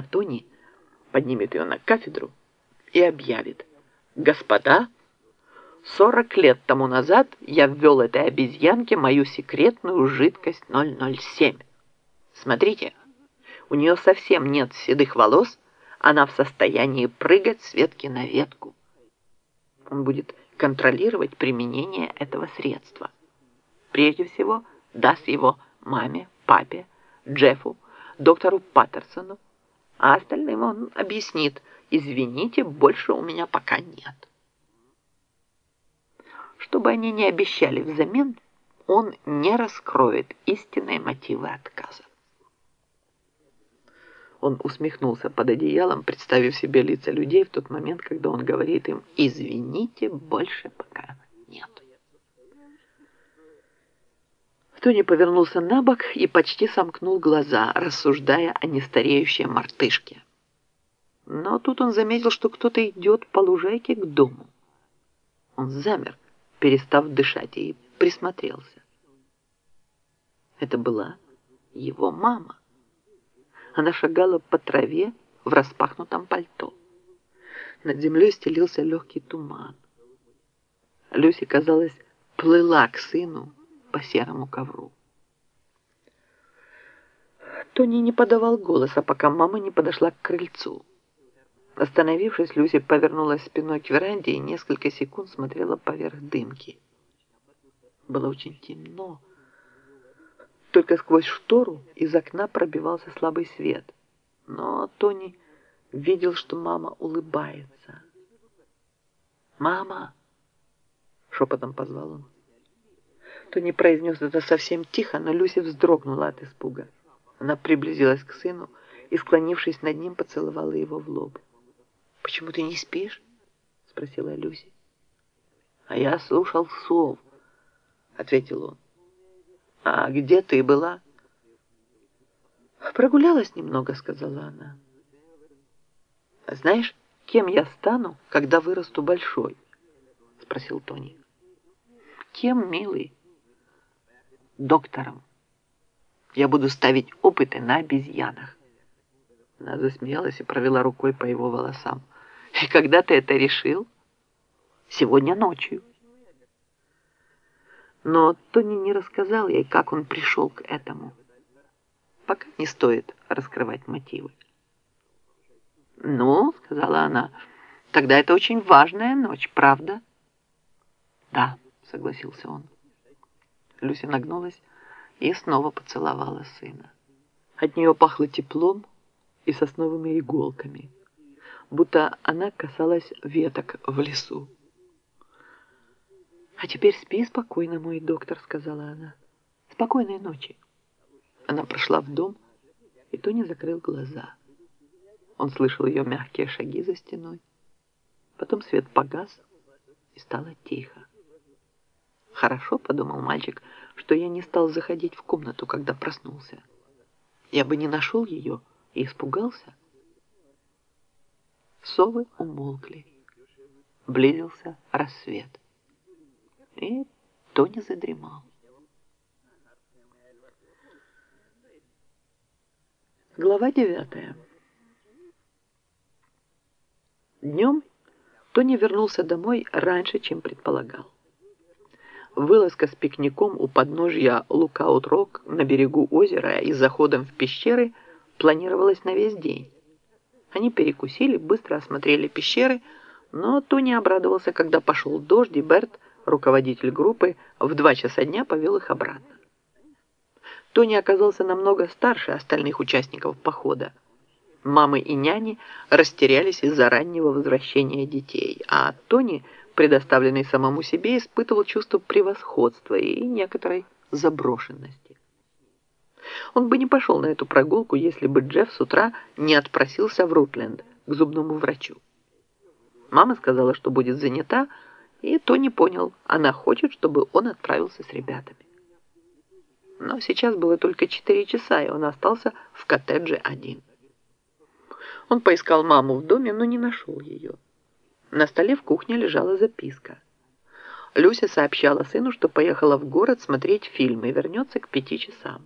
А Тони поднимет ее на кафедру и объявит. «Господа, сорок лет тому назад я ввел этой обезьянке мою секретную жидкость 007. Смотрите, у нее совсем нет седых волос, она в состоянии прыгать с ветки на ветку. Он будет контролировать применение этого средства. Прежде всего, даст его маме, папе, Джеффу, доктору Паттерсону, а остальным он объяснит, извините, больше у меня пока нет. Чтобы они не обещали взамен, он не раскроет истинные мотивы отказа. Он усмехнулся под одеялом, представив себе лица людей в тот момент, когда он говорит им «Извините, больше пока нет». Тони повернулся на бок и почти сомкнул глаза, рассуждая о нестареющей мартышке. Но тут он заметил, что кто-то идет по лужайке к дому. Он замер, перестав дышать, и присмотрелся. Это была его мама. Она шагала по траве в распахнутом пальто. Над землей стелился легкий туман. Люси, казалось, плыла к сыну по серому ковру. Тони не подавал голоса, пока мама не подошла к крыльцу. Остановившись, Люси повернулась спиной к веранде и несколько секунд смотрела поверх дымки. Было очень темно. Только сквозь штору из окна пробивался слабый свет. Но Тони видел, что мама улыбается. «Мама!» — шепотом позвал он. Тони произнес это совсем тихо, но Люси вздрогнула от испуга. Она приблизилась к сыну и, склонившись над ним, поцеловала его в лоб. «Почему ты не спишь?» — спросила Люси. «А я слушал сов», — ответил он. «А где ты была?» «Прогулялась немного», — сказала она. «Знаешь, кем я стану, когда вырасту большой?» — спросил Тони. «Кем, милый?» Доктором. Я буду ставить опыты на обезьянах. Она засмеялась и провела рукой по его волосам. И когда ты это решил? Сегодня ночью. Но Тони не рассказал ей, как он пришел к этому. Пока не стоит раскрывать мотивы. «Ну, — сказала она, — тогда это очень важная ночь, правда?» «Да», — согласился он. Люся нагнулась и снова поцеловала сына. От нее пахло теплом и сосновыми иголками, будто она касалась веток в лесу. «А теперь спи спокойно, мой доктор», — сказала она. «Спокойной ночи». Она прошла в дом, и Тони закрыл глаза. Он слышал ее мягкие шаги за стеной. Потом свет погас, и стало тихо. «Хорошо», — подумал мальчик, — «что я не стал заходить в комнату, когда проснулся. Я бы не нашел ее и испугался». Совы умолкли. Близился рассвет. И Тони задремал. Глава девятая. Днем Тони вернулся домой раньше, чем предполагал. Вылазка с пикником у подножья Лукаут-Рок на берегу озера и заходом в пещеры планировалась на весь день. Они перекусили, быстро осмотрели пещеры, но Тони обрадовался, когда пошел дождь, и Берт, руководитель группы, в два часа дня повел их обратно. Тони оказался намного старше остальных участников похода. Мамы и няни растерялись из-за раннего возвращения детей, а Тони – предоставленный самому себе, испытывал чувство превосходства и некоторой заброшенности. Он бы не пошел на эту прогулку, если бы Джефф с утра не отпросился в Рутленд к зубному врачу. Мама сказала, что будет занята, и Тони понял, она хочет, чтобы он отправился с ребятами. Но сейчас было только четыре часа, и он остался в коттедже один. Он поискал маму в доме, но не нашел ее. На столе в кухне лежала записка. Люся сообщала сыну, что поехала в город смотреть фильм и вернется к пяти часам.